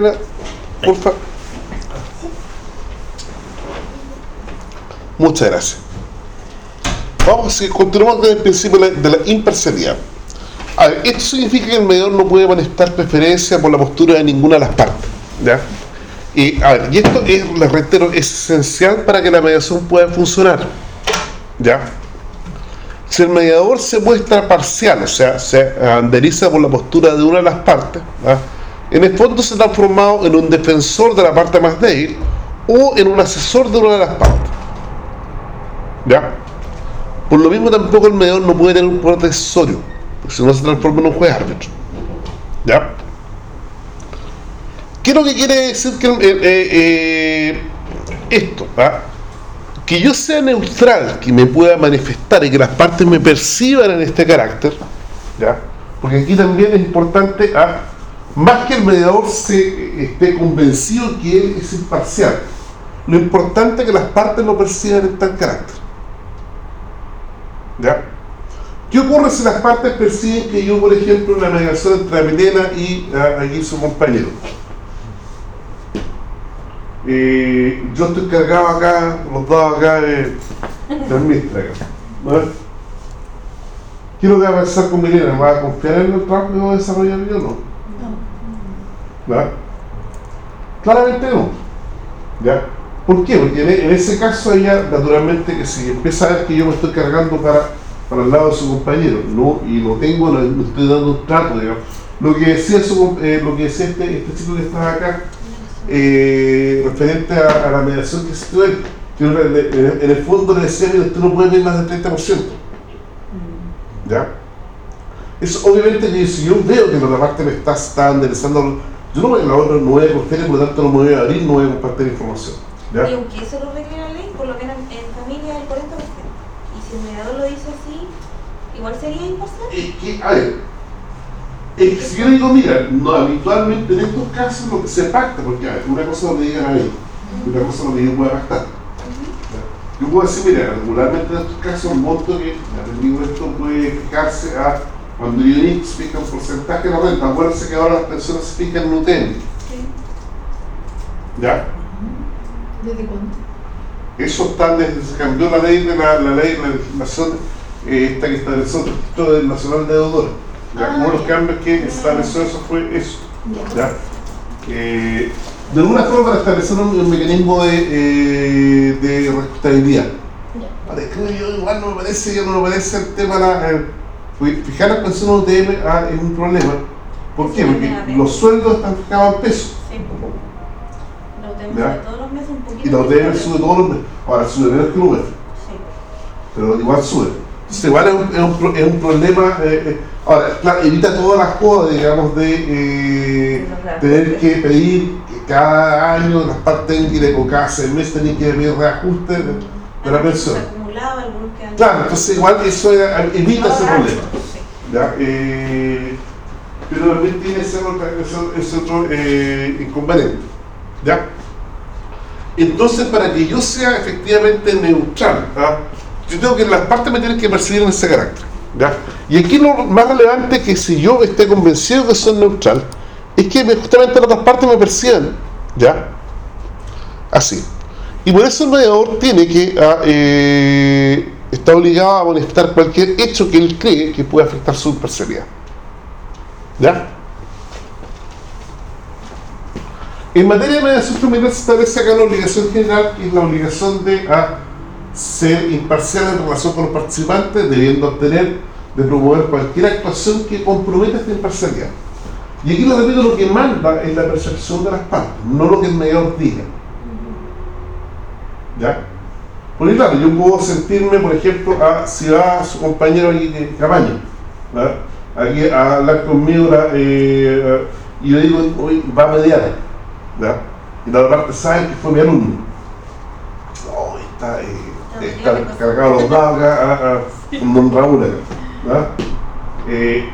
Por favor. Muchas gracias. Vamos a continuamos con el principio de la, imparcialidad. A esto significa que el mediador no puede manifestar preferencia por la postura de ninguna de las partes. ¿ya? Y, esto es, les es esencial para que la mediación pueda funcionar. ¿Ya? Si el mediador se muestra parcial, o sea, se anderiza por la postura de una de las partes. En el fondo se ha transformado en un defensor de la parte más débil o en un asesor de una de las partes. ¿Ya? Por lo mismo tampoco el mediador no puede tener un poder decisorio, porque si no se transforma en un juez árbitro. ¿Ya? ¿Qué es lo que quiere decir que, eh, eh, eh, esto? ¿ah? Que yo sea neutral, que me pueda manifestar y que las partes me perciban en este carácter, ¿ya? Porque aquí también es importante, ¿ah? Más que el mediador se esté convencido que él es imparcial, lo importante es que las partes lo perciban en tal carácter. ¿Ya? ¿Qué ocurre si las partes perciben que yo, por ejemplo, una mediación entre Milena y ah, aquí su compañero? Eh, yo estoy cargado acá, los dos acá de, de administra. ¿no? ¿Qué es lo que va a pensar con Milena? ¿Me va a confiar en el trabajo que voy a desarrollar yo o no? ¿Ya? Claramente no. ¿Ya? ¿Por qué? Porque en, en ese caso ella, naturalmente, que si empieza a ver que yo me estoy cargando para, para el lado de su compañero, no y lo tengo, le, le estoy dando un trato, digamos. Lo que decía, su, eh, lo que decía este, este chico que estaba acá, eh, referente a, a, la mediación que se tuvo él, que en, el fondo le decía, mira, usted no puede ver más del 30%. ¿Ya? Eso obviamente que si yo veo que la otra parte me está, está enderezando, yo no voy, la otra no voy a confiar, por lo tanto no me voy a abrir, no voy a compartir información. ¿ya? Y aunque eso lo requiere la ley, por lo menos en familia el 40%. Y si el mediador lo dice así, igual sería imparcial. Es que, a ver, es que si yo digo, mira, no, habitualmente en estos casos lo que se pacta, porque a ver, una cosa lo que digan a mí, una cosa lo que yo pueda pactar. Yo puedo decir, mira, regularmente en estos casos un monto que, atendido esto, puede fijarse a cuando Unix fija un porcentaje de la renta. Acuérdense que ahora las personas se fijan en. Sí. ¿Ya? ¿Desde cuándo? Eso está desde se cambió la ley de la, la ley, la legislación eh, esta que estableció el registro del nacional de deudores. Ya, Ah, uno de los ya. cambios que estableció eso fue eso. Ya. ¿ya? Eh, de alguna forma para establecer un, un mecanismo de, eh, de responsabilidad. Ya. Es que yo igual no me parece, yo no me parece el tema, la, fijar las pensiones UTM ah, es un problema. ¿Por qué? Porque los sueldos están fijados en pesos. Sí. Tenemos Ya. de todos los meses un poquito. Y la UTM sube todos los meses. Ahora sube menos que el UEF. Sí. pero igual sube. Entonces igual es un, es un, es un problema, eh, eh, ahora, claro, evita todas las jodas, digamos, de eh, tener que pedir que cada año las partes tengan que ir, o cada seis meses tienen que pedir reajuste de, de la pensión. Algunos Claro, entonces igual eso evita ese problema. ¿ya? Eh, pero también tiene ese otro, ese- ese otro eh, inconveniente. ¿ya? Entonces, para que yo sea efectivamente neutral, ¿ah? yo tengo que las partes me tienen que percibir en ese carácter. ¿ya? Y aquí lo más relevante es que si yo esté convencido que soy neutral, es que me- justamente las otras partes me perciban. ¿ya? Así. Y por eso el mediador tiene que ah, eh, está obligado a manifestar cualquier hecho que él cree que puede afectar su imparcialidad. ¿Ya? En materia de mediación criminal se establece acá la obligación general, que es la obligación de a ser imparcial en relación con los participantes, debiendo obtener de promover cualquier actuación que comprometa esta imparcialidad. Y aquí lo repito, lo que manda es la percepción de las partes, no lo que el mediador diga. ¿Ya? Porque claro, yo puedo sentirme, por ejemplo, a, si va su compañero aquí de cabaña, ¿verdad? aquí a hablar conmigo eh, y yo digo, hoy va a mediar, ¿verdad? y la otra parte sabe que fue mi alumno. Oh, está, eh, está cargado los dados acá, a, a, con don Raúl acá, ¿verdad? Eh,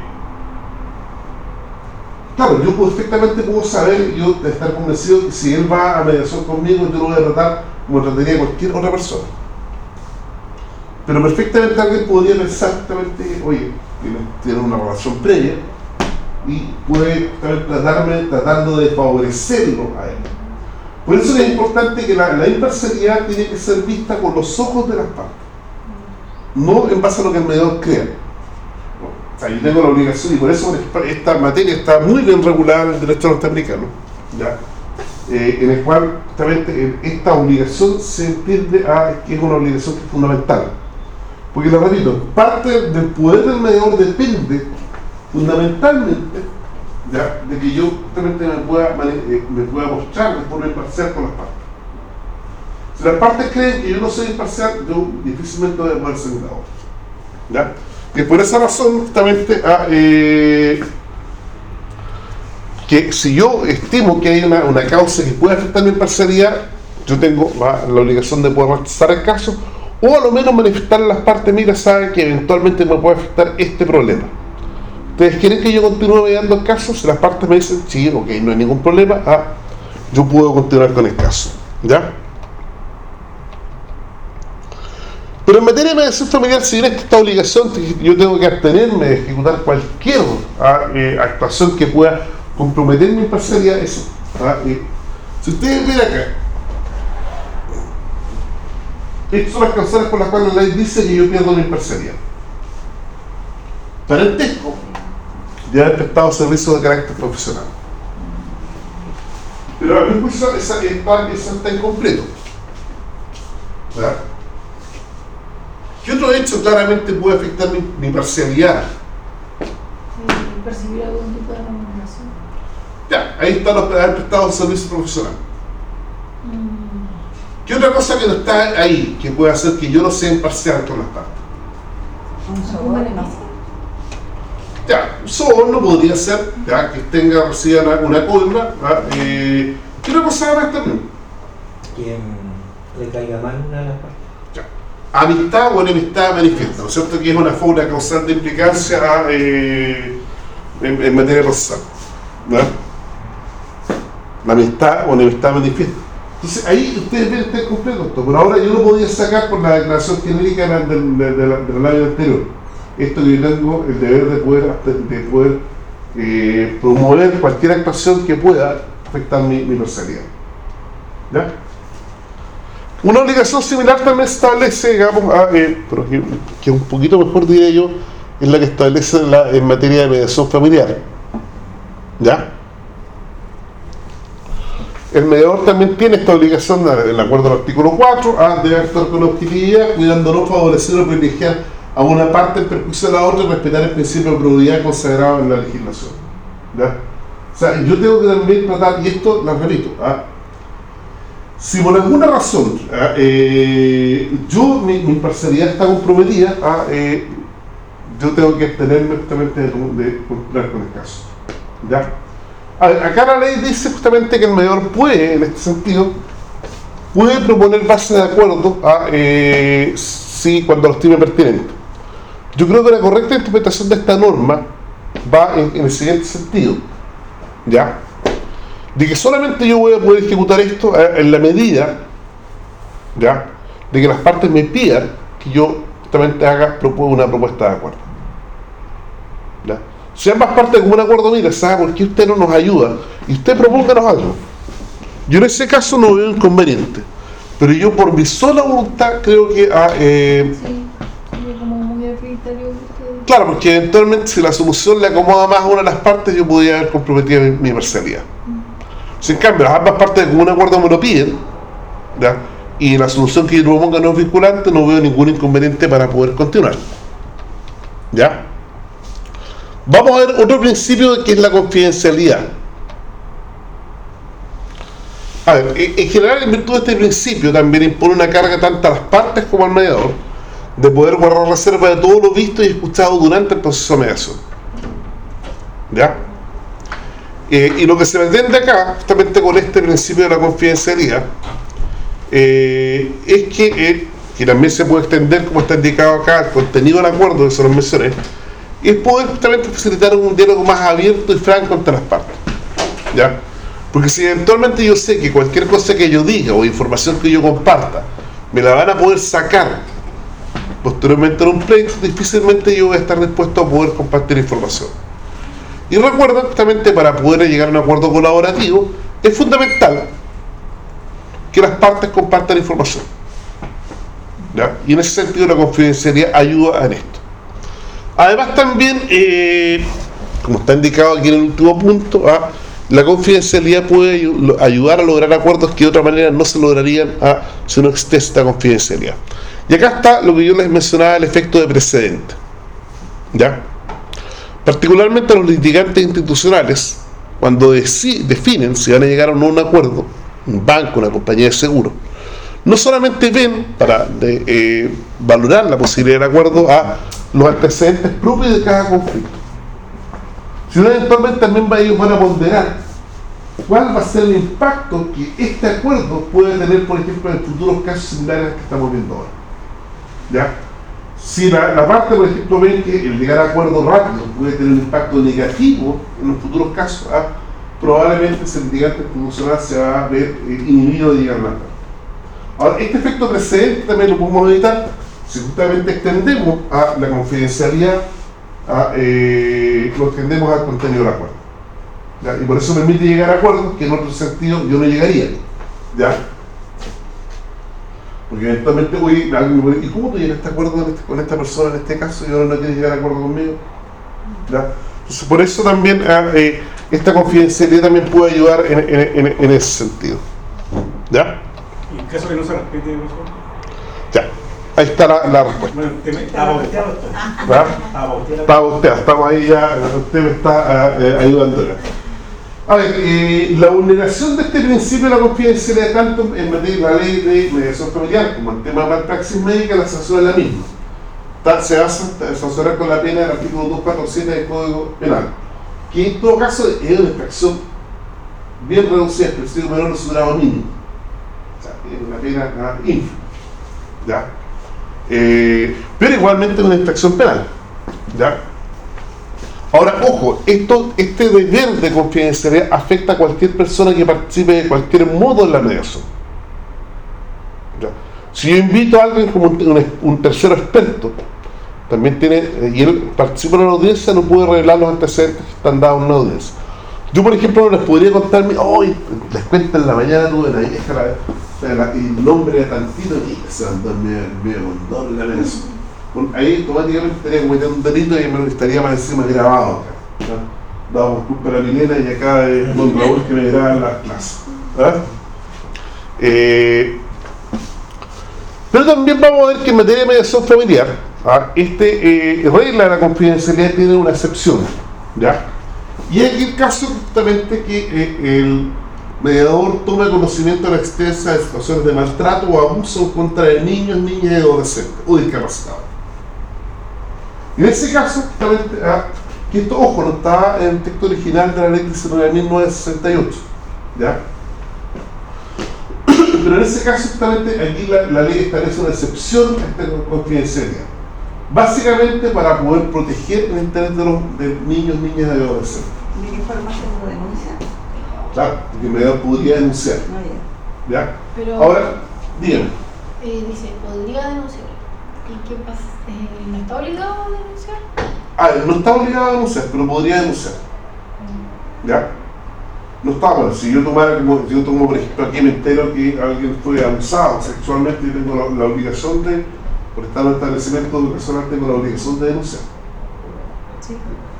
Claro, yo perfectamente puedo saber, yo estar convencido que si él va a mediación conmigo, yo lo voy a tratar como trataría cualquier otra persona. Pero perfectamente alguien podría pensar exactamente, oye, tiene, una relación previa, y puede tratarme, tratando de favorecerlo a él. Por eso es importante que la, la imparcialidad tiene que ser vista con los ojos de las partes, no en base a lo que el mediador crea. O sea, yo tengo la obligación y por eso esta materia está muy bien regulada en el derecho norteamericano, ¿ya? Eh, en el cual justamente eh, esta obligación se entiende a que es una obligación que fundamental. Porque, lo repito, parte del poder del mediador depende fundamentalmente de que yo justamente me pueda, eh, me pueda mostrar de forma imparcial con las partes. Si las partes creen que yo no soy imparcial, yo difícilmente voy a poder ser. ¿ya? Y por esa razón, justamente, a, eh, que si yo estimo que hay una, una causa que puede afectar mi imparcialidad, yo tengo la, obligación de poder rechazar el caso o a lo menos manifestar las partes, mira, sabe que eventualmente me puede afectar este problema. ¿Ustedes quieren que yo continúe mediando el caso? Si las partes me dicen, sí, ok, no hay ningún problema, ah, yo puedo continuar con el caso. ¿Ya? Pero en materia de mediación familiar, si bien esta obligación, yo tengo que abstenerme de ejecutar cualquier ah, eh, actuación que pueda comprometer mi imparcialidad, eso. Si ustedes ven acá, estas son las causales por las cuales la ley dice que yo pierdo mi imparcialidad. Parentesco, de haber prestado servicio de carácter profesional. Pero a mi juicio esa, esa está incompleto. ¿Verdad? ¿Qué otro hecho claramente puede afectar mi, mi parcialidad? Eh, percibir algún tipo de remuneración. Ya, ahí está los haber prestado servicio profesional. Mm, ¿Qué otra cosa que no está ahí que puede hacer que yo no sea imparcial con las partes? Un ¿Algún soborno. Ya, un soborno podría ser ya, que tenga reciba una. ¿ya? Eh, ¿Qué otra cosa más también? quien le caiga mal una de las partes. Amistad o enemistad manifiesta, ¿no es cierto? Que es una forma causal de implicancia eh, en, materia procesal. ¿verdad? La amistad o enemistad manifiesta. Entonces ahí ustedes ven está completo esto. Por ahora yo lo podía sacar por la declaración genérica de, de, de, de la, de la ley anterior. Esto que yo tengo el deber de poder, de poder eh, promover cualquier actuación que pueda afectar mi, mi personalidad. ¿Ya? Una obligación similar también establece, digamos, a, eh, pero que, un poquito mejor diría yo, es la que establece la, en materia de mediación familiar. ¿Ya? El mediador también tiene esta obligación, en acuerdo del artículo 4, a debe actuar con objetividad, cuidando no favorecer o privilegiar a una parte en perjuicio de la otra y respetar el principio de probidad consagrado en la legislación. ¿Ya? O sea, yo tengo que también tratar, y esto lo repito, ¿ah? Si por alguna razón ¿ah? eh, yo, mi, mi imparcialidad está comprometida, ¿ah? eh, yo tengo que abstenerme justamente de, de con el caso. ¿Ya? Acá la ley dice justamente que el mediador puede, en este sentido, puede proponer base de acuerdo a, eh, si cuando lo estime pertinente. Yo creo que la correcta interpretación de esta norma va en, en el siguiente sentido. ¿Ya? De que solamente yo voy a poder ejecutar esto eh, en la medida, ¿ya? De que las partes me pidan que yo justamente haga una propuesta de acuerdo. ¿Ya? Si ambas partes como un acuerdo, mira, ¿sabe por qué usted no nos ayuda? Y usted propónganos algo. Yo en ese caso no veo inconveniente. Pero yo por mi sola voluntad creo que... ah, eh, Sí, como muy claro, porque eventualmente si la solución le acomoda más a una de las partes, yo podría haber comprometido mi, mi parcialidad. Si en cambio las ambas partes como un acuerdo me lo piden, ¿ya? y la solución que yo proponga no es vinculante, no veo ningún inconveniente para poder continuar. ¿Ya? Vamos a ver otro principio que es la confidencialidad. A ver, en en general, en virtud de este principio, también impone una carga tanto a las partes como al mediador de poder guardar reserva de todo lo visto y escuchado durante el proceso de mediación. ¿Ya? Eh, y lo que se pretende acá, justamente con este principio de la confidencialidad, eh, es que, eh, que también se puede extender, como está indicado acá, el contenido del acuerdo, que se lo mencioné, es poder justamente facilitar un diálogo más abierto y franco entre las partes. ¿Ya? Porque si eventualmente yo sé que cualquier cosa que yo diga o información que yo comparta, me la van a poder sacar posteriormente en un pleito, difícilmente yo voy a estar dispuesto a poder compartir información. Y recuerda, justamente para poder llegar a un acuerdo colaborativo, es fundamental que las partes compartan información. ¿ya? Y en ese sentido la confidencialidad ayuda en esto. Además también, eh, como está indicado aquí en el último punto, ¿ah? la confidencialidad puede ayu- ayudar a lograr acuerdos que de otra manera no se lograrían ¿ah? si no existe esta confidencialidad. Y acá está lo que yo les mencionaba, el efecto de precedente. ¿Ya? Particularmente los litigantes institucionales, cuando definen si van a llegar a un acuerdo, un banco, una compañía de seguro, no solamente ven para eh, valorar la posibilidad de acuerdo a los antecedentes propios de cada conflicto, sino eventualmente también ellos van a ponderar cuál va a ser el impacto que este acuerdo puede tener, por ejemplo, en futuros casos similares que estamos viendo ahora. ¿Ya? Si la, la parte, por ejemplo, ven que el llegar a acuerdo rápido puede tener un impacto negativo en los futuros casos, ah, probablemente ese litigante institucional se va a ver eh, inhibido de llegar más tarde. Ahora, este efecto precedente también lo podemos evitar si justamente extendemos a la confidencialidad, a, eh, lo extendemos al contenido del acuerdo. ¿ya? Y por eso permite llegar a acuerdos que en otro sentido yo no llegaría. ¿ya? Porque eventualmente voy, alguien me ¿y cómo tú llegaste a acuerdo con, este- con esta persona en este caso y ahora no quieres llegar a acuerdo conmigo? ¿Ya? Entonces, por eso también ah, eh, esta confidencialidad también puede ayudar en, en- en- en ese sentido. ¿Ya? Y en caso que no se respete. Ya. Ahí está la, la respuesta. Estaba. Estaba. Está usted, estamos ahí ya, usted me está ah, eh, ayudando. A ver, eh, la vulneración de este principio de la confidencialidad tanto en materia de la ley de mediación familiar como en tema de malpraxis médica, la sanción es la misma. Ta- se basa en sancionar con la pena del artículo 247 del Código Penal, que en todo caso es una infracción bien reducida, el principio menor no es un grado mínimo. O sea, es una pena ínfima. Eh, pero igualmente es una infracción penal. ¿Ya? Ahora, ojo, esto, este deber de confidencialidad afecta a cualquier persona que participe de cualquier modo en la mediación. Si yo invito a alguien como un, tercero experto, también tiene, eh, y él participa en una audiencia, no puede revelar los antecedentes que están dados en una audiencia. Yo, por ejemplo, no les podría contar, mi- hoy les cuento en la mañana tuve la vieja, la, la- el nombre era tantito, y se mandó medio, medio condón la mediación. Ahí automáticamente estaría cometiendo un delito y estaría más encima grabado acá. ¿no? Damos culpa a la Milena y acá es Don Raúl que me graba las clases. Eh, pero también vamos a ver que en materia de mediación familiar, ¿ah? este eh, regla de la confidencialidad tiene una excepción. ¿ya? Y es el caso justamente que eh, el mediador toma conocimiento de la extensa de situaciones de maltrato o abuso contra de niños, niñas y adolescentes o discapacitados. En ese caso, justamente, ah, que esto, ojo, no estaba en el texto original de la ley 19.968, ¿ya? Pero en ese caso, justamente, aquí la, la ley establece una excepción a esta confidencialidad. Básicamente para poder proteger el interés de los de niños, niñas y adolescentes. ¿De qué forma se lo denuncia? Claro, porque mediador podría denunciar, No, ya. ¿ya? Pero Ahora, dígame. eh, dice, podría denunciar. ¿Y qué pasa? Eh, ¿No está obligado a denunciar? Ah, no está obligado a denunciar, pero podría denunciar. ¿Ya? No está, bueno, si yo tomara como, si yo tomo por ejemplo aquí me entero que alguien fue abusado sexualmente y tengo la, la obligación de, por estar en un establecimiento educacional, tengo la obligación de denunciar. Sí.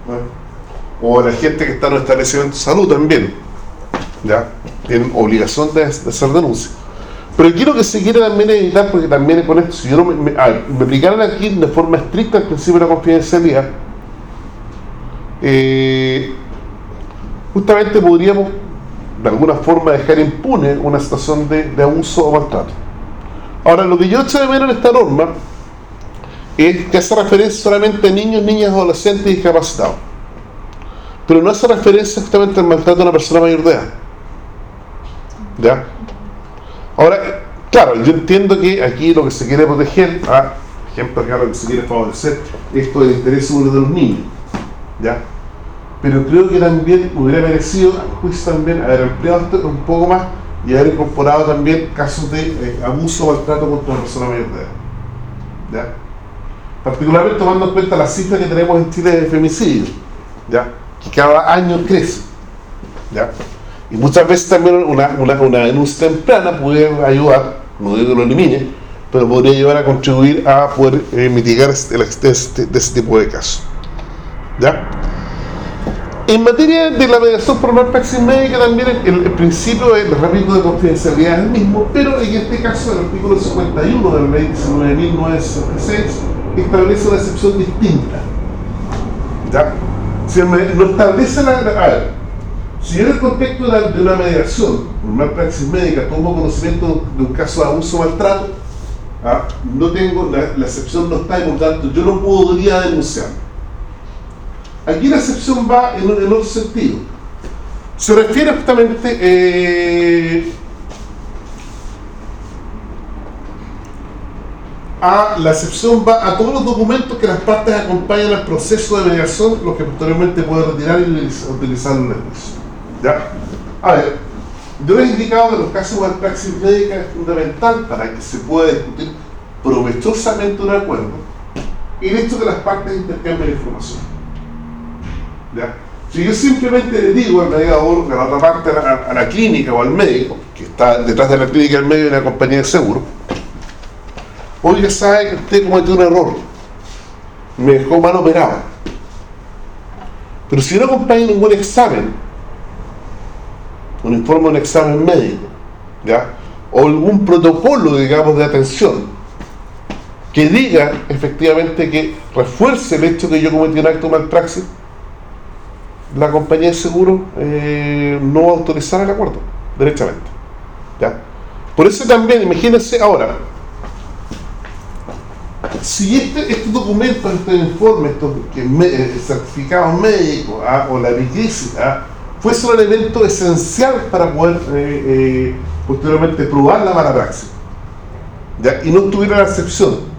¿no? O la gente que está en un establecimiento de salud también, ¿ya? Tienen obligación de, de hacer denuncia. Pero lo que se quiere también evitar, porque también con esto, si yo no me, aplicaran aquí de forma estricta el principio de la confidencialidad, eh, justamente podríamos de alguna forma dejar impune una situación de, de abuso o maltrato. Ahora, lo que yo echo de menos en esta norma es que hace referencia solamente a niños, niñas, adolescentes y discapacitados. Pero no hace referencia justamente al maltrato de una persona mayor de edad. ¿Ya? Ahora, claro, yo entiendo que aquí lo que se quiere proteger, ah, ejemplo, acá lo que se quiere favorecer, esto del interés seguro de los niños. ¿Ya? Pero creo que también hubiera merecido, a mi juicio también, haber ampliado esto un poco más y haber incorporado también casos de eh, abuso o maltrato contra una persona mayor de edad. ¿Ya? Particularmente tomando en cuenta la cifra que tenemos en Chile de femicidio. ¿Ya? que cada año crece. ¿ya? Y muchas veces también una, una, denuncia temprana puede ayudar, no digo que lo elimine, pero podría ayudar a contribuir a poder eh, mitigar este, el este, de ese tipo de casos. ¿Ya? En materia de la mediación por malpraxis médica también el, el principio del rápido de confidencialidad es el mismo, pero en este caso el artículo 51 de la ley 19.966 establece una excepción distinta. ¿Ya? Si no establece la... A ver, si en el contexto de, una mediación, por malpraxis médica, tomo conocimiento de un caso de abuso o maltrato, ¿ah? no tengo, la, excepción no está y por tanto yo no podría denunciar. Aquí la excepción va en, en otro sentido. Se refiere justamente eh, a la excepción va a todos los documentos que las partes acompañan al proceso de mediación, los que posteriormente pueden retirar y utilizar en el juicio. ¿Ya? A ver, yo les he indicado que los casos de praxis médica es fundamental para que se pueda discutir provechosamente un acuerdo el hecho que las partes intercambien información. ¿Ya? Si yo simplemente le digo al mediador, a la otra parte, a la, a la, clínica o al médico, que está detrás de la clínica del medio de una compañía de seguro, oiga, sabe que usted cometió un error, me dejó mal operado. Pero si no acompaña ningún examen, un informe de un examen médico, o algún protocolo, digamos, de atención, que diga efectivamente que refuerce el hecho que yo cometí un acto de malpraxis, la compañía de seguro eh, no va a autorizar el acuerdo, derechamente. Por eso también, imagínense ahora, si este, estos documentos, estos informes, estos me, eh, certificados médicos ¿ah? o la vigilia, ¿ah? Fuese un elemento esencial para poder eh, eh, posteriormente probar la mala praxis y no tuviera la excepción.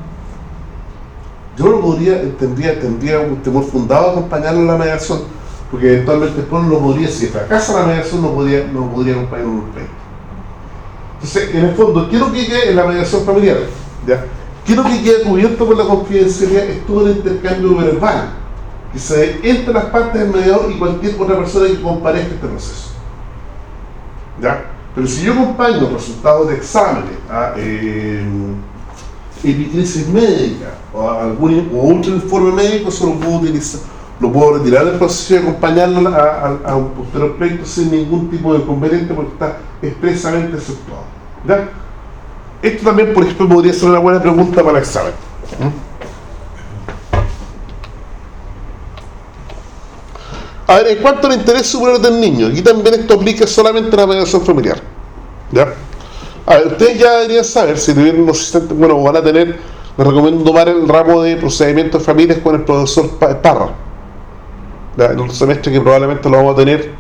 Yo no podría, tendría, tendría un temor fundado a acompañarlo en la mediación porque eventualmente después no podría, si fracasa la mediación no podría, no podría acompañar un pleito entonces en el fondo, quiero que quede en la mediación familiar ¿ya? quiero que quede cubierto por la confidencialidad es todo el intercambio verbal que se entre las partes del mediador y cualquier otra persona que comparezca este proceso. ¿Ya? Pero si yo acompaño resultados de exámenes, a eh, epicrisis médica o, algún, o otro informe médico, eso lo puedo utilizar, lo puedo retirar del proceso y acompañarlo a, un posterior pleito sin ningún tipo de inconveniente porque está expresamente aceptado. ¿Ya? Esto también, por ejemplo, podría ser una buena pregunta para el examen. ¿Mm? A ver, en cuanto al interés superior del niño, aquí también esto aplica solamente a la mediación familiar. ¿Ya? A ver, ustedes ya deberían saber, si tuvieron los bueno, van a tener, les recomiendo tomar el ramo de procedimientos de familias con el profesor Parra. ¿Ya? En otro semestre que probablemente lo vamos a tener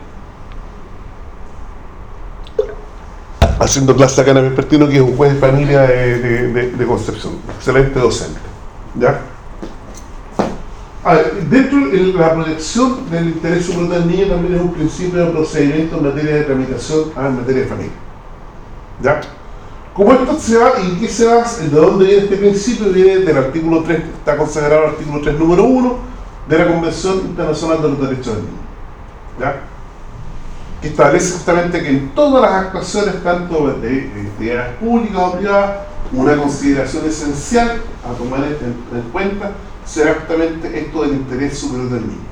haciendo clase acá en el Vespertino, que es un juez de familia de, de Concepción. Excelente docente. ¿Ya? A ver, dentro de la protección del interés superior del niño también es un principio de procedimiento en materia de tramitación en materia de familia. ¿Ya? Como esto se va, ¿y qué se va? ¿De dónde viene este principio? Viene del artículo 3, está consagrado el artículo 3, número 1, de la Convención Internacional de los Derechos del Niño. ¿Ya? Que establece justamente que en todas las actuaciones, tanto de entidades públicas o privadas, una consideración esencial a tomar en cuenta será justamente esto del interés superior del niño.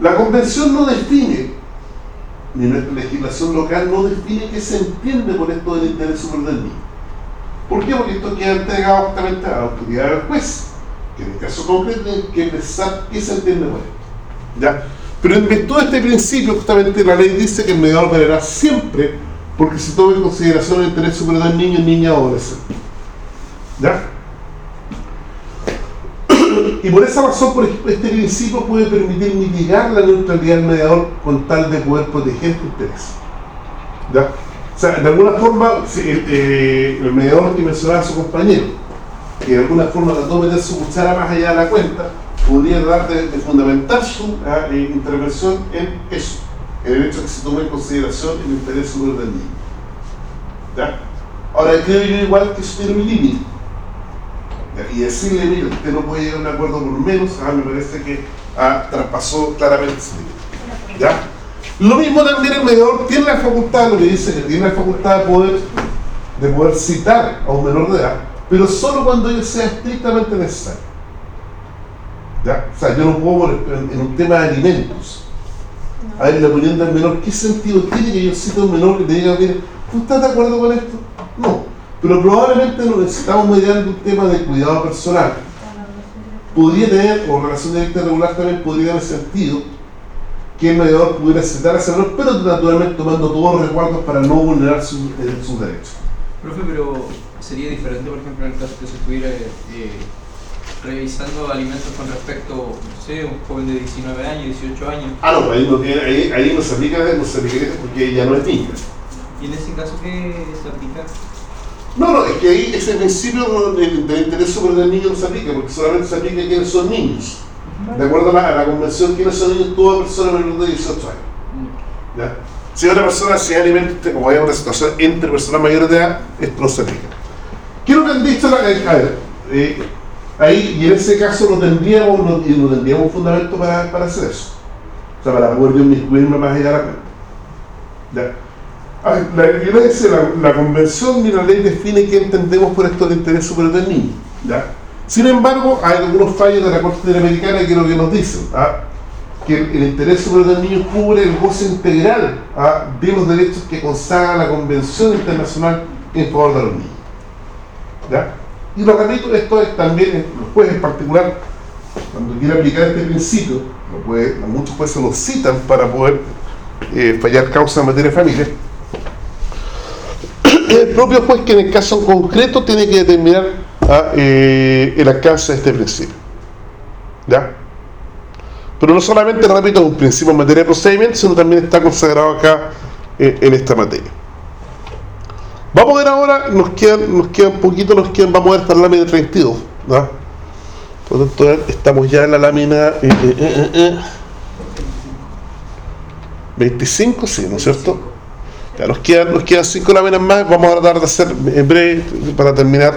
La convención no define, ni nuestra legislación local no define qué se entiende por esto del interés superior del niño. ¿Por qué? Porque esto queda entregado justamente a la autoridad del juez, que en el caso concreto tiene que pensar qué se entiende por esto. ¿Ya? Pero en virtud de este principio, justamente la ley dice que el mediador operará siempre porque se tome en consideración el interés superior del niño, niña o adolescente. ¿Ya? Y por esa razón, por ejemplo, este principio puede permitir mitigar la neutralidad del mediador con tal de poder proteger tu interés. O sea, de alguna forma, el, eh, el mediador que mencionaba a su compañero, que de alguna forma trató de meter su cuchara más allá de la cuenta, podría tratar de, de fundamentar su eh, intervención en eso, en el hecho que se tome en consideración el interés superior del niño. ¿Ya? Ahora, creo yo igual que eso tiene límite y decirle, mire, usted no puede llegar a un acuerdo por menos, ah, me parece que ah, traspasó claramente ese límite. ¿Ya? Lo mismo también el mediador tiene la facultad, lo que dice que tiene la facultad de poder, de poder citar a un menor de edad, pero solo cuando ello sea estrictamente necesario. ¿Ya? O sea, yo no puedo, en, en un tema de alimentos, a ver, la opinión del menor, ¿qué sentido tiene que yo cite a un menor que te diga, mire, ¿tú estás de acuerdo con esto? Pero probablemente lo necesitamos mediante un tema de cuidado personal. Podría tener, o relación directa regular también podría tener sentido que el mediador pudiera citar a ese menor, pero naturalmente tomando todos los resguardos para no vulnerar sus eh, sus derechos. Profe, pero sería diferente, por ejemplo, en el caso que se estuviera eh, revisando alimentos con respecto, no sé, un joven de 19 años, 18 años. Ah, no, ahí no, tiene, ahí, ahí no se aplica, no se aplica porque ella no es niña. ¿Y en ese caso qué se aplica? No, no, es que ahí ese principio del, del interés superior del niño no se aplica, porque solamente se aplica quienes son niños. De acuerdo a la, a la convención, quienes son niños, toda persona menor de 18 años. ¿Ya? Si otra persona se alimenta, como hay una situación entre personas mayores de edad, esto no se aplica. ¿Qué es lo que han dicho? La, a ver, eh, ahí, y en ese caso no tendríamos, no, y no tendríamos fundamento para, para hacer eso. O sea, para poder yo inmiscuirme más allá de la cuenta. ¿Ya? A ver, la, la, la convención ni la ley define qué entendemos por esto del interés superior del niño. ¿ya? Sin embargo, hay algunos fallos de la Corte Interamericana que lo que nos dicen. ¿ah? que el, el interés superior del niño cubre el goce integral ¿ah? de los derechos que consagra la Convención Internacional en favor de los niños. ¿ya? Y lo repito, esto es también, los jueces en particular, cuando quieren aplicar este principio, lo puede, muchos jueces lo citan para poder eh, fallar causa en materia de familia, el propio juez que en el caso concreto tiene que determinar ah, eh, el alcance de este principio. ¿Ya? Pero no solamente, repito, es un principio en materia de procedimiento, sino también está consagrado acá eh, en esta materia. Vamos a ver ahora, nos quedan, nos queda un poquito, nos quedan, vamos a ver esta lámina 32. ¿ya? Por lo tanto, estamos ya en la lámina eh, eh, eh, eh, 25, sí, ¿no es cierto? Ya nos quedan, nos quedan cinco láminas más, vamos a tratar de hacer en breve para terminar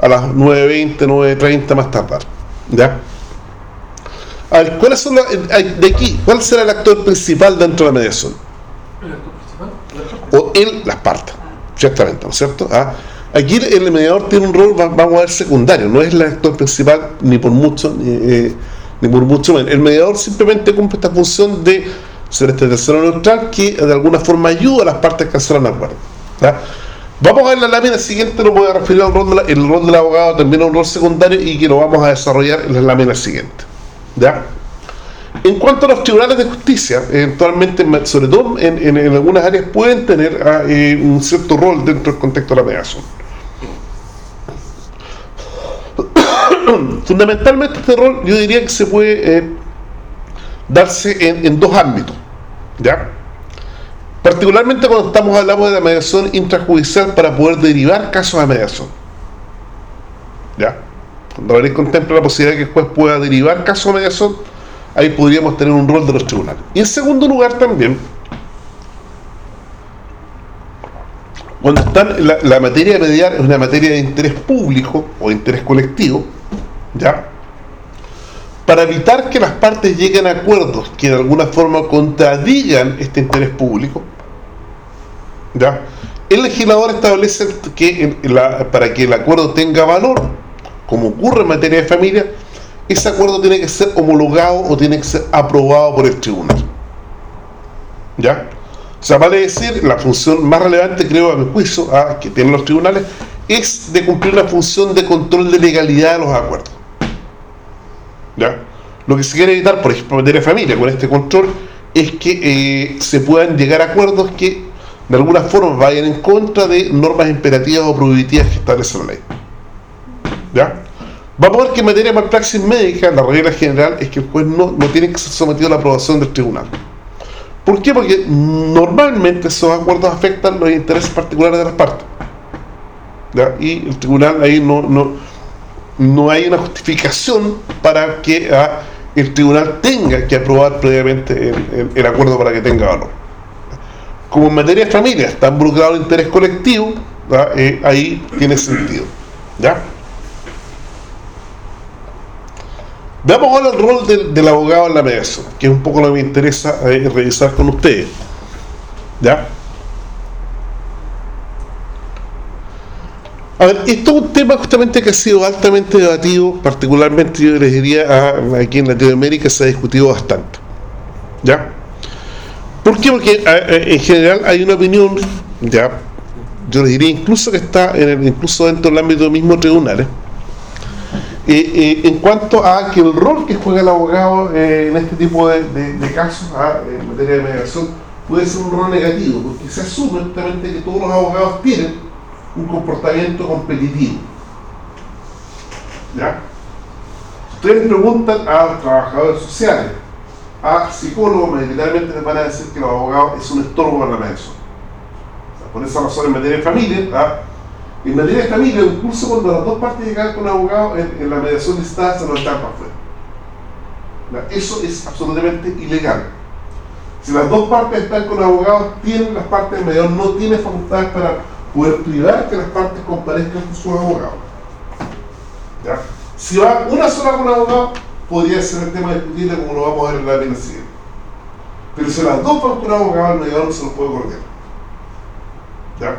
a las 9.20, 9.30 más tardar. ¿Ya? A ver, ¿cuáles son las, eh, de aquí, cuál será el actor principal dentro de la mediación? O él las partes, ciertamente, ¿no es cierto? Ah, Aquí el el mediador tiene un rol, va- vamos a ver, secundario, no es el actor principal ni por mucho, ni, eh, ni por mucho menos. El mediador simplemente cumple esta función de ser este tercero neutral que de alguna forma ayuda a las partes que hacen un acuerdo. Vamos a ver la lámina siguiente, no voy a referir al rol, el rol del abogado también a un rol secundario y que lo vamos a desarrollar en la lámina siguiente. ¿Ya? En cuanto a los tribunales de justicia, eventualmente, sobre todo en, algunas áreas, pueden tener ah, eh, un cierto rol dentro del contexto de la mediación. Fundamentalmente este rol yo diría que se puede eh, darse en dos ámbitos. ¿Ya? Particularmente cuando estamos hablando de la mediación intrajudicial para poder derivar casos de mediación. ¿Ya? Cuando la ley contempla la posibilidad de que el juez pueda derivar casos de mediación, ahí podríamos tener un rol de los tribunales. Y en segundo lugar también, cuando están la, la materia de mediar es una materia de interés público o interés colectivo, ¿ya? Para evitar que las partes lleguen a acuerdos que de alguna forma contradigan este interés público, ¿ya? El legislador establece que para que el acuerdo tenga valor, como ocurre en materia de familia, ese acuerdo tiene que ser homologado o tiene que ser aprobado por el tribunal. ¿Ya? O sea, vale decir, la función más relevante, creo, a mi juicio, ah, que tienen los tribunales, es de cumplir la función de control de legalidad de los acuerdos. Lo que se quiere evitar, por ejemplo, en materia de familia, con este control, es que eh, se puedan llegar a acuerdos que de alguna forma vayan en contra de normas imperativas o prohibitivas que establece la ley. ¿Ya? Vamos a ver que en materia de malpraxis médica, la regla general es que el juez no, no tiene que ser sometido a la aprobación del tribunal. ¿Por qué? Porque normalmente esos acuerdos afectan los intereses particulares de las partes. ¿Ya? Y el tribunal ahí no, no hay una justificación para que ah, el tribunal tenga que aprobar previamente el, acuerdo para que tenga valor. Como en materia de familia está involucrado el interés colectivo. Eh, ahí tiene sentido. ¿Ya? Veamos ahora el rol del, del abogado en la mediación, que es un poco lo que me interesa eh, revisar con ustedes. ¿Ya? A ver, esto es un tema justamente que ha sido altamente debatido, particularmente yo les diría aquí en Latinoamérica se ha discutido bastante. ¿Ya? ¿Por qué? Porque a- a- en general hay una opinión, ya, yo les diría incluso que está incluso dentro del ámbito de mismo tribunales, eh, eh, en cuanto a que el rol que juega el abogado eh, en este tipo de, casos, ah, en materia de mediación, puede ser un rol negativo, porque se asume justamente que todos los abogados tienen un comportamiento competitivo. ¿Ya? Ustedes preguntan a trabajadores sociales, a psicólogos, mayoritariamente les van a decir que los abogados es un estorbo para la mediación. O por esa razón, en materia de familia, ¿ah? en materia de familia, incluso cuando las dos partes llegan con un abogado, en, la mediación licitada se nos están para afuera. ¿Ya? Eso es absolutamente ilegal. Si las dos partes están con abogados, tienen las partes del mediador, no tiene facultades para poder privar que las partes comparezcan con sus abogados. ¿Ya? Si va una sola con abogado, podría ser el tema discutible como lo vamos a ver en la pena siguiente. Pero si las dos van con abogado, el mediador no se los puede correr. ¿Ya?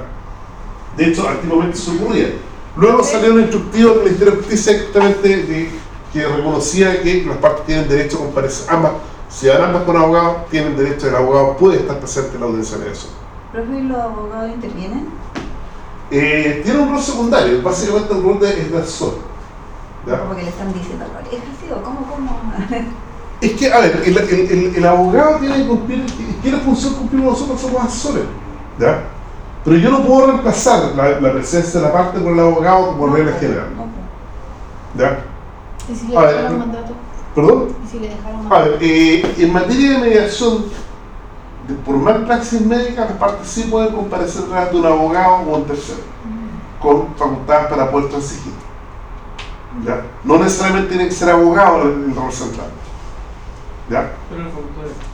De hecho, antiguamente eso ocurría. Luego salió un instructivo del Ministerio de Justicia justamente de- que reconocía que las partes tienen derecho a comparecer. Ambas, si van ambas con abogado, tienen derecho, el abogado puede estar presente en la audiencia de mediación. ¿Profe, ¿y los abogados intervienen? Eh, tiene un rol secundario, básicamente un rol de. ¿ya? Como que le están diciendo, ¿es así o cómo, cómo? Es que, a ver, el, el- el- el abogado tiene que cumplir, ¿qué función cumplimos nosotros somos asesores? ¿Ya? Pero yo no puedo reemplazar la, la presencia de la parte con el abogado como regla general. No. ¿Ya? ¿Y si le A dejaron mandato? ¿Perdón? ¿Y si le dejaron A mandato? ver, eh, en materia de mediación, por mal praxis médica, las partes sí pueden comparecer delante de un abogado o un tercero, con facultades para poder transigir. ¿Ya? No necesariamente tiene que ser abogado el, el representante. ¿Ya? Pero la facultad de-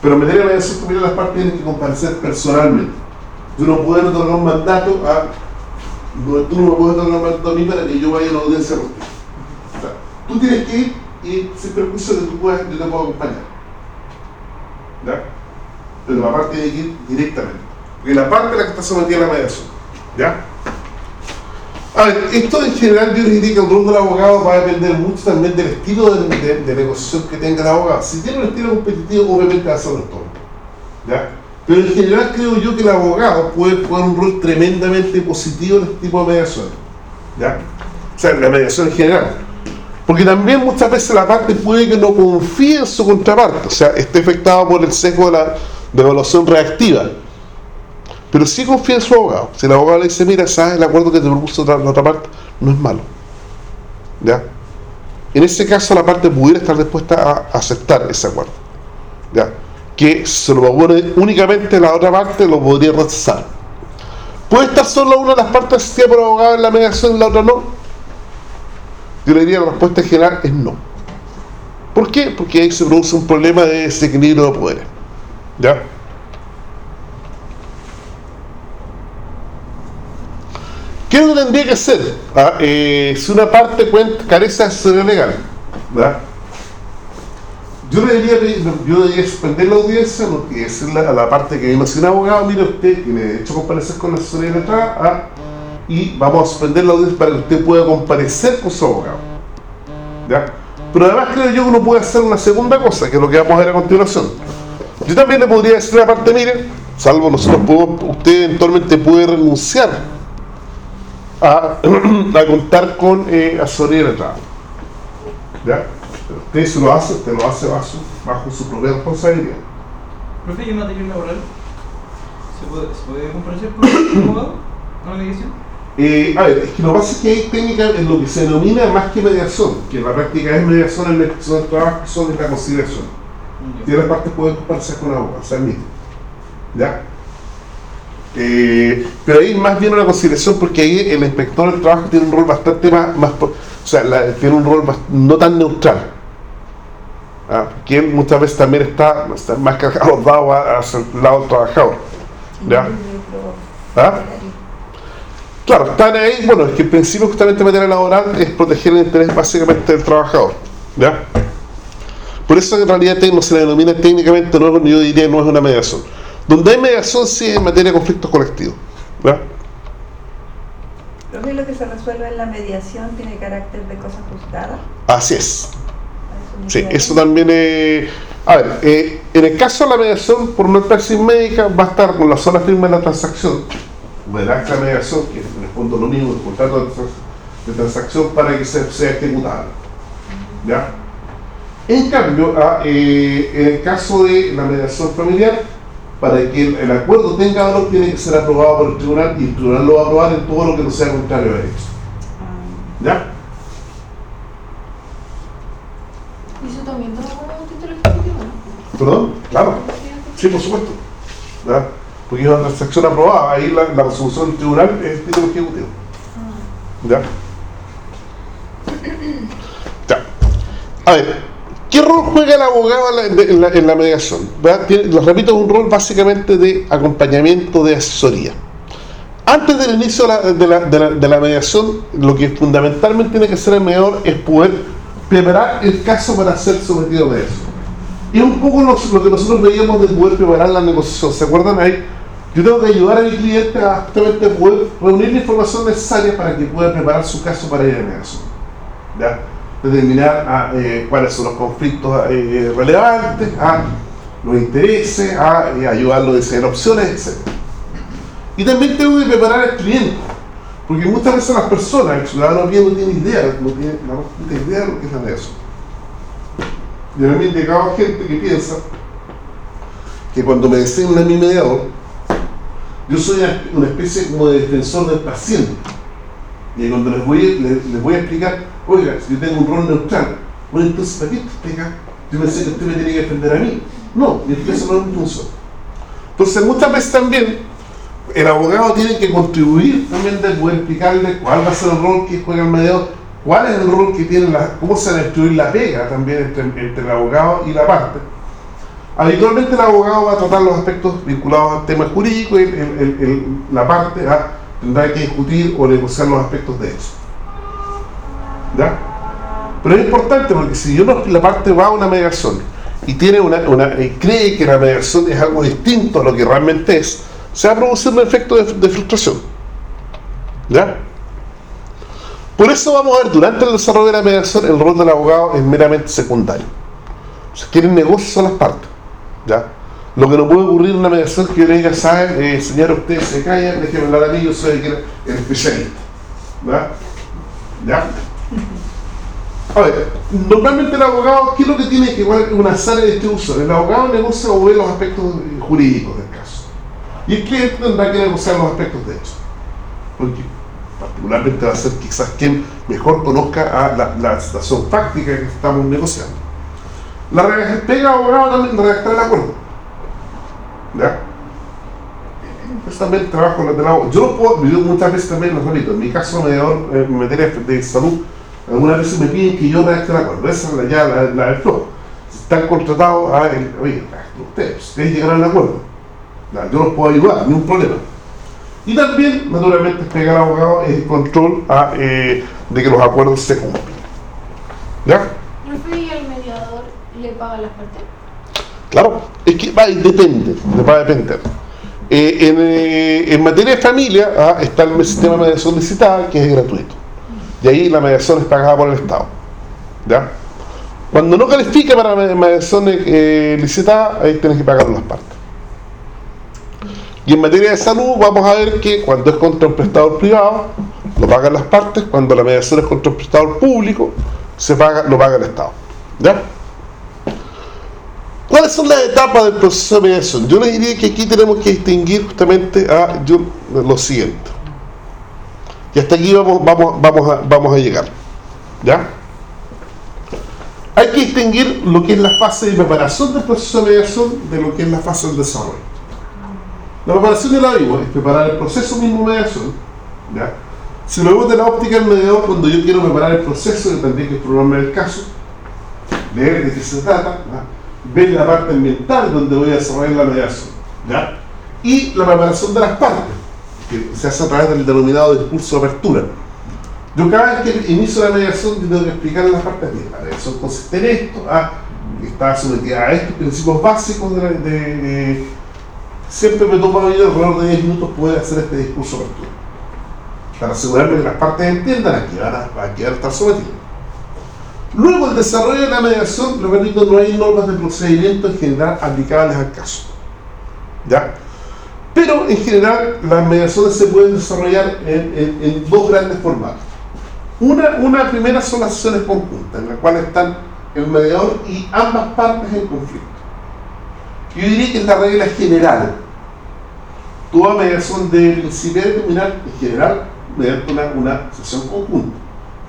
Pero en materia de mediación familiar las partes tienen que comparecer personalmente. Yo no puedo otorgar un mandato a... no, tú no me puedes otorgar un mandato a mí para que yo vaya a la audiencia contigo. Tú tienes que ir y sin permiso que tú puedas, yo te puedo acompañar. ¿Ya? Pero la parte que ir directamente. Porque la parte es la que está sometida a la mediación. ¿Ya? A ver, esto en general yo diría que el rol del abogado va a depender mucho también del estilo de, de- de negociación que tenga el abogado. Si tiene un estilo competitivo, obviamente va a ser un. ¿Ya? Pero en general creo yo que el abogado puede jugar un rol tremendamente positivo en este tipo de mediación. ¿Ya? O sea, la mediación en general. Porque también muchas veces la parte puede que no confíe en su contraparte, o sea, esté afectado por el sesgo de la evaluación reactiva. Pero sí confía en su abogado. Si el abogado le dice, mira, sabes, el acuerdo que te propuso la, otra parte no es malo. ¿Ya? En ese caso la parte pudiera estar dispuesta a aceptar ese acuerdo. ¿Ya? Que se lo propone únicamente la otra parte, lo podría rechazar. ¿Puede estar solo una de las partes asistida por abogado en la mediación y la otra no? Yo le diría la respuesta general es no. ¿Por qué? Porque ahí se produce un problema de desequilibrio de poderes. ¿Ya? ¿Qué es tendría que hacer? Ah, eh, si una parte cuenta, carece de asesoría legal, ¿verdad? Yo le diría, yo debería suspender la audiencia porque decirle a la parte que viene un abogado, mire usted, tiene derecho a comparecer con la asesoría letrada, ah, y vamos a suspender la audiencia para que usted pueda comparecer con su abogado. ¿Ya? Pero además creo yo que uno puede hacer una segunda cosa, que es lo que vamos a ver a continuación. Yo también le podría decir la parte, mire, salvo nosotros podemos, usted eventualmente puede renunciar a, a contar con eh, asesoría letrada. ¿Ya? Pero usted si lo hace, usted lo hace bajo, bajo su propia responsabilidad. Profe, ¿y en materia laboral? ¿Se puede, ¿Se puede comparecer con un abogado a la mediación? Eh, a ver, es que lo que pasa es que hay técnicas en lo que se denomina más que mediación, que en la práctica es mediación en la expresión del trabajo, que son la conciliación. Y las partes pueden comparecer con abogado, se admite. ¿Ya? Eh, pero ahí más bien una conciliación porque ahí el inspector del trabajo tiene un rol bastante más, más o sea, la- tiene un rol más- no tan neutral. ¿Ah? Que él muchas veces también está, está más cargado a- hacia el lado del trabajador. ¿Ya? ¿Ah? Claro, están ahí, bueno, es que el principio justamente en materia laboral es proteger el interés básicamente del trabajador. ¿Ya? Por eso en realidad no se le denomina técnicamente, no, yo diría no es una mediación. Donde hay mediación sí es en materia de conflictos colectivos. ¿Ya? Creo que lo que se resuelve en la mediación tiene carácter de cosa juzgada. Así es. Sí, eso también es... A ver, eh, en el caso de la mediación por una praxis médica va a estar con la sola firma de la transacción, del acta de mediación, que en el fondo lo mismo, el contrato de trans- de transacción para que se- sea ejecutable. ¿Ya? En cambio, ah, eh, en el caso de la mediación familiar, para que el, el acuerdo tenga valor tiene que ser aprobado por el tribunal y el tribunal lo va a aprobar en todo lo que no sea contrario a derecho. Ah, ¿Ya? ¿Y eso también toma como un título ejecutivo? ¿Perdón? Claro. Sí, por supuesto. ¿Ya? Porque es una transacción aprobada, ahí la, la resolución del tribunal es el título ejecutivo. ¿Ya? Ya. A ver, ¿qué rol juega el abogado en la, en la- en mediación? Tiene- repito, es un rol básicamente de acompañamiento, de asesoría. Antes del inicio de la- de la mediación, lo que fundamentalmente tiene que hacer el mediador es poder preparar el caso para ser sometido a mediación. Y es un poco lo, lo que nosotros veíamos de poder preparar la negociación. ¿Se acuerdan ahí? Yo tengo que ayudar a mi cliente a justamente poder reunir la información necesaria para que pueda preparar su caso para ir a mediación. ¿Ya? Determinar ah, eh, cuáles son los conflictos eh, relevantes, ah, los intereses, ah, y ayudarlo a diseñar opciones, etc. Y también tengo que preparar al cliente. Porque muchas veces las personas, el ciudadano bien no tiene idea, no tiene la más idea de lo que es la mediación. Yo me he indicado a gente que piensa que cuando me designan a mi mediador, yo soy una, especie como de defensor del paciente. Y cuando les voy, les, les voy a explicar, oiga, si yo tengo un rol neutral, bueno, entonces, ¿para qué usted explica? Yo pensé que usted me tiene que defender a mí. No, y eso no es mi función. Entonces, muchas veces también el abogado tiene que contribuir también de poder explicarle cuál va a ser el rol que juega el mediador, cuál es el rol que tiene, la, cómo se va a distribuir la pega también entre el abogado y la parte. Habitualmente el abogado va a tratar los aspectos vinculados al tema jurídico y la parte ah, tendrá que discutir o negociar los aspectos de eso. ¿Ya? Pero es importante porque si yo la parte va a una mediación y tiene una, y cree que la mediación es algo distinto a lo que realmente es, se va a producir un efecto de, de frustración. ¿Ya? Por eso vamos a ver, durante el desarrollo de la mediación, el rol del abogado es meramente secundario. O sea, quienes negocian son las partes. ¿Ya? Lo que no puede ocurrir en una mediación que le diga, ¿sabe? Eh, señor, usted se calla, déjeme hablar a mí, yo soy el, especialista. ¿Ya? ¿Ya? A ver, normalmente el abogado, ¿qué es lo que tiene que igual una sala de distribución? El abogado negocia o ve los aspectos eh, jurídicos del caso. Y el cliente tendrá que negociar los aspectos de hecho. Porque particularmente va a ser quizás quien mejor conozca a la, la situación práctica que estamos negociando. La al abogado también redactar el acuerdo. ¿Ya? Es también el trabajo abogado. Yo lo puedo, yo muchas veces también, lo repito, en mi caso mediador eh, en materia de salud, algunas veces me piden que yo redacte el acuerdo. Esa es la, ya la, la. Si están contratados a el, oye, ustedes, ustedes llegarán al acuerdo. Ya, Yo los puedo ayudar, ni un problema. Y también, naturalmente, pegar al abogado es el control a, eh, de que los acuerdos se cumplan. ¿Ya? ¿Profe y el mediador le paga las partes? Claro, es que va, depende, va a depender. Eh, en, eh, en materia de familia ah, está el sistema de mediación licitada, que es gratuito. Y ahí la mediación es pagada por el Estado. ¿Ya? Cuando no califica para me- mediación eh, licitada, ahí tienes que pagar las partes. Y en materia de salud, vamos a ver que cuando es contra un prestador privado, lo pagan las partes, cuando la mediación es contra un prestador público, se paga, lo paga el Estado. ¿Ya? ¿Cuáles son las etapas del proceso de mediación? Yo les diría que aquí tenemos que distinguir justamente a yo, lo siguiente. Y hasta aquí vamos, vamos, vamos, a, vamos a llegar. ¿Ya? Hay que distinguir lo que es la fase de preparación del proceso de mediación de lo que es la fase del desarrollo. La preparación de la vivo es preparar el proceso mismo de mediación. ¿ya? Si lo vemos de la óptica del mediador, cuando yo quiero preparar el proceso, yo tendría que explorarme el caso, leer de qué se trata. Ver la parte ambiental donde voy a desarrollar la mediación. ¿ya? Y la preparación de las partes, que se hace a través del denominado discurso de apertura. Yo cada vez que inicio la mediación tengo que explicarle a las partes, mira, la mediación consiste en esto, ah, está sometida a estos principios básicos de, de- de- siempre me toma mí alrededor de 10 minutos poder hacer este discurso apertura. Para asegurarme que las partes entiendan a qué van a, a a estar sometidas. Luego el desarrollo de la mediación, repito, no hay normas de procedimiento en general aplicables al caso. ¿Ya? Pero en general las mediaciones se pueden desarrollar en, dos grandes formatos. Una, una primera son las sesiones conjuntas, en las cuales están el mediador y ambas partes en conflicto. Yo diría que es la regla general. Toda mediación debe principiar y terminar en general mediante una, una sesión conjunta.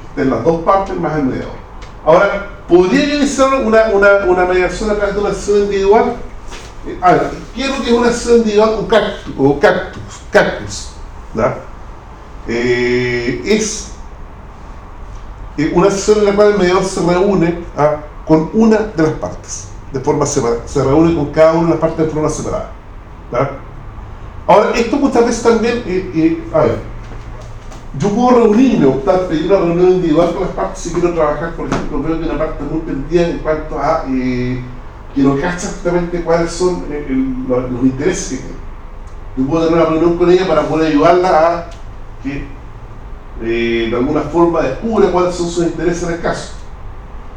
Estén las dos partes más el mediador. Ahora, ¿podría iniciar una, una, una mediación a través de una sesión individual? A ver, ¿qué es que es una sesión individual o cactus? O. Eh, es eh, una sesión en la cual el mediador se reúne ah, con una de las partes, de forma separada. Se reúne con cada una de las partes de forma separada. Ahora, esto muchas veces también, eh, eh, yo puedo reunirme, optar, pedir una reunión individual con las partes si quiero trabajar, por ejemplo, veo que una parte muy pendida en cuanto a eh, que no cacha exactamente cuáles son eh, los, intereses que tiene. Yo puedo tener una reunión con ella para poder ayudarla a que eh, de alguna forma descubra cuáles son sus intereses en el caso.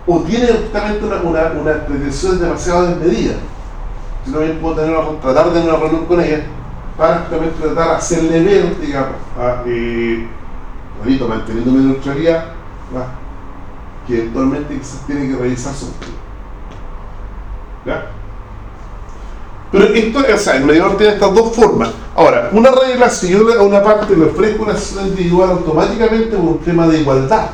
O tiene justamente una, una, una pretensión demasiado desmedida. Yo también puedo tener una- tratar de tener una reunión con ella para justamente tratar de hacerle ver, digamos, a, eh, repito, manteniendo mi neutralidad, que eventualmente quizás tiene que revisar su. ¿Ya? Pero esto, o sea, el mediador tiene estas dos formas. Ahora, una regla, si yo a una parte le ofrezco una sesión individual automáticamente por un tema de igualdad,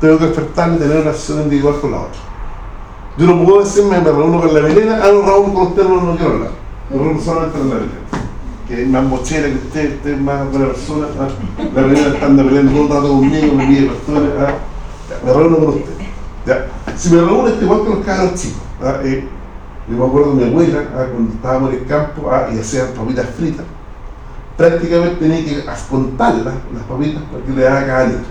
tengo que ofertarle tener una sesión individual con la otra. Yo no puedo decirme, me reúno con la Belena, ah, no, Raúl, con usted no, no quiero hablar. Me reúno solamente con la Belena. Que es más mochera que usted, usted es más buena persona. ah, La está andando peleando conmigo, me pide pastones, ah, me reúno con usted. Ya. Si me reúno, esto igual que los chicos. ah, eh, yo me acuerdo de mi abuela, ah, cuando estábamos en el campo ah, y hacían papitas fritas, prácticamente tenía que contarlas, las papitas, para que le haga cada litro.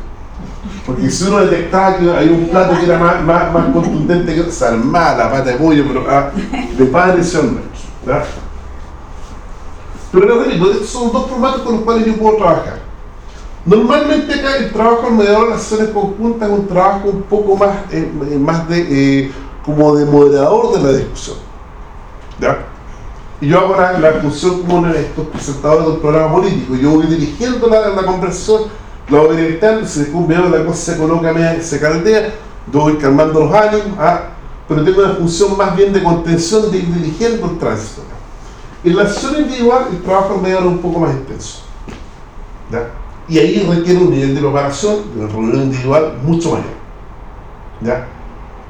Porque si uno detectaba que hay un plato que era más, más, contundente que otro, se armaba la pata de pollo, pero ah, de padre y son no, repito, estos son dos formatos con los cuales yo puedo trabajar. Normalmente acá el trabajo mediador de las sesiones conjuntas es un trabajo un poco más, eh, más de, eh, como de moderador de la discusión. ¿Ya? Y yo hago la, función como de estos presentadores de un programa político. Yo voy dirigiendo la, la conversación, la voy después veo que la cosa se coloca, media- se caldea, yo voy calmando los ánimos, ah, pero tengo una función más bien de contención, de ir dirigiendo el tránsito. En la sesión individual, el trabajo es un poco más intenso. ¿ya? Y ahí requiere un nivel de preparación de una reunión individual mucho mayor. ¿ya?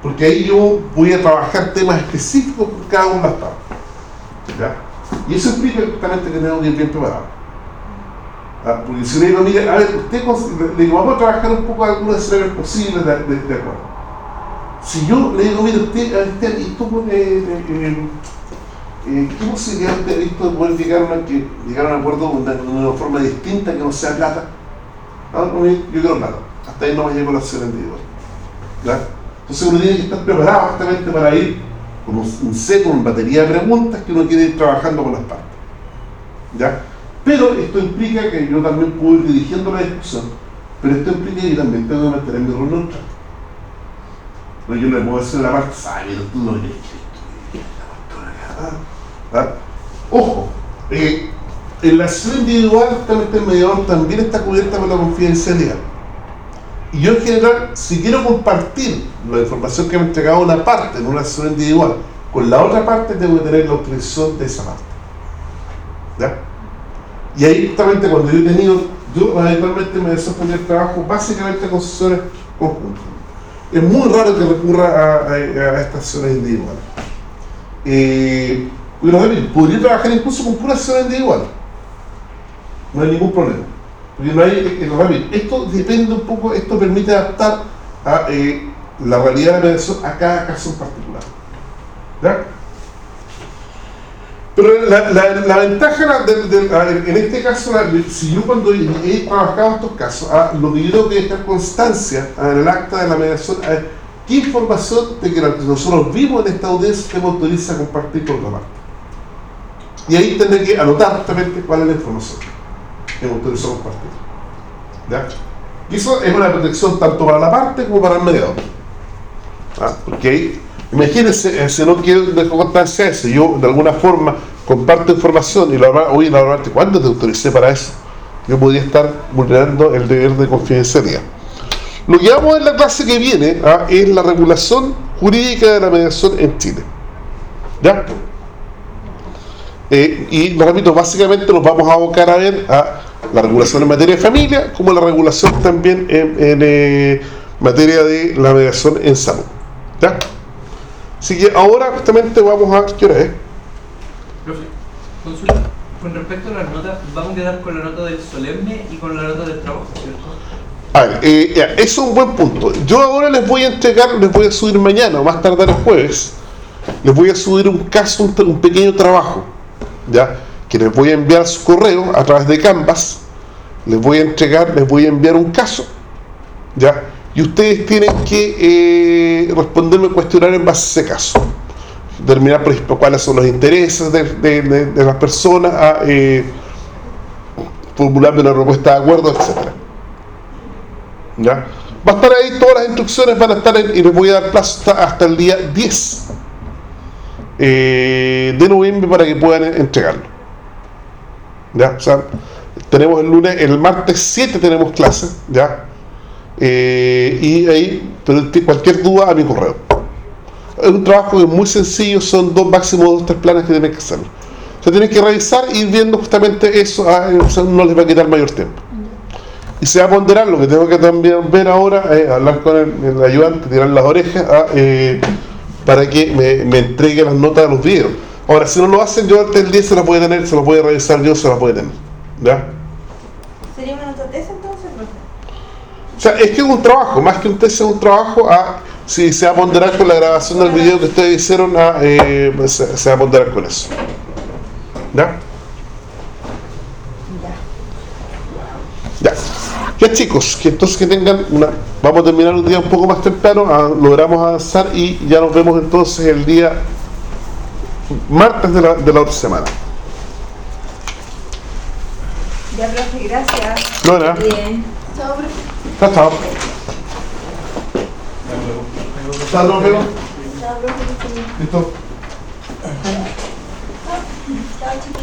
Porque ahí yo voy a trabajar temas específicos por cada una de las partes. ¿ya? Y eso implica que tengo que ir bien preparado. ¿ya? Porque si le digo, mire, a ver, usted le digo, vamos a trabajar un poco algunos escenarios posibles de, acuerdo. Si yo le digo, mire, usted, a usted, ¿y tú, eh, eh, eh, ¿qué posibilidad ha visto de poder llegar a, que, llegar a un acuerdo de una, forma distinta que no sea plata? No, yo quiero plata. Hasta ahí no me llego la sesión individual. Entonces uno tiene que estar preparado justamente para ir con un, set, con batería de preguntas que uno quiere ir trabajando con las partes. ¿ya? Pero esto implica que yo también puedo ir dirigiendo la discusión, pero esto implica que yo también tengo que mantener mi rol neutral. No, yo le puedo decir a la parte, pero tú no eres ¿Ah? Ojo, eh, en la sesión individual, justamente el mediador también está cubierta por la confidencialidad. Y yo en general, si quiero compartir la información que me ha entregado una parte en una sesión individual con la otra parte, tengo que tener la autorización de esa parte. ¿Ya? Y ahí justamente cuando yo he tenido, yo habitualmente me desarrollo el trabajo básicamente con sesiones conjuntas. Es muy raro que recurra a- a estas sesiones individuales. Eh, podría trabajar incluso con pura sesión individual. No hay ningún problema. Porque no hay, eh, eh, esto depende un poco, esto permite adaptar a eh, la realidad de la mediación a cada caso en particular. ¿Ya? Pero la, la, ventaja en este caso, si yo cuando he, he trabajado estos casos, ah, lo que yo tengo que dejar constancia ah, en el acta de la mediación es qué información de que nosotros vimos en esta audiencia me autoriza a compartir con la parte. Y ahí tendré que anotar justamente cuál es la información que me autorizó a compartir. ¿Ya? Y eso es una protección tanto para la parte como para el mediador. Ah, Porque ahí, imagínense, eh, si no quiero dejar constancia eso, yo de alguna forma comparto información y la oye, la verdad, ¿cuándo te autoricé para eso? Yo podría estar vulnerando el deber de confidencialidad. Lo que vamos en la clase que viene ah, es la regulación jurídica de la mediación en Chile. ¿Ya? Eh, y lo repito, básicamente nos vamos a abocar a ver a la regulación en materia de familia, como la regulación también en, en, eh, materia de la mediación en salud. ¿Ya? Así que ahora justamente vamos a... ¿Qué hora es? Profe, consulta. Con respecto a las notas, vamos a quedar con la nota del solemne y con la nota del trabajo, ¿cierto? A ver, eh, es un buen punto. Yo ahora les voy a entregar, les voy a subir mañana o más tarde el jueves, les voy a subir un caso, un, pequeño trabajo, ¿ya? Que les voy a enviar su correo a través de Canvas, les voy a entregar, les voy a enviar un caso, ¿ya? Y ustedes tienen que eh, responderme un cuestionario en base a ese caso. Determinar, por ejemplo, cuáles son los intereses de, las personas, a, eh, formularme una propuesta de acuerdo, etcétera. ¿Ya? Va a estar ahí, todas las instrucciones van a estar en- y les voy a dar plazo hasta, el día 10 eh, de noviembre para que puedan en- entregarlo. ¿Ya? O sea, tenemos el lunes, el martes 7 tenemos clase, ¿ya? Eh, y ahí, cualquier duda a mi correo. Es un trabajo que es muy sencillo, son dos, máximo dos, tres planes que tienen que hacer. O sea, tienen que revisar y ir viendo justamente eso, ah, o no les va a quitar mayor tiempo. Y se va a ponderar, lo que tengo que también ver ahora es hablar con el, el ayudante, tirar las orejas eh, para que me, me entregue las notas de los videos. Ahora, si no lo hacen, yo antes del día se las voy a tener, se las voy a revisar yo, se las voy a tener. ¿Ya? ¿Sería una nota tesis entonces, profe? O sea, es que es un trabajo, más que un test es un trabajo, a, si se va a ponderar con la grabación del video que ustedes hicieron, eh, se, se va a ponderar con eso. Ya. Ya chicos, que entonces que tengan una... Vamos a terminar un día un poco más temprano, ah, logramos avanzar y ya nos vemos entonces el día martes de la, de la otra semana. Ya, profe, gracias. No, nada. Bien. Chao, profe. Chao, chao. Chao, vemos. Chao, profe. Listo. Chao, chiquillos.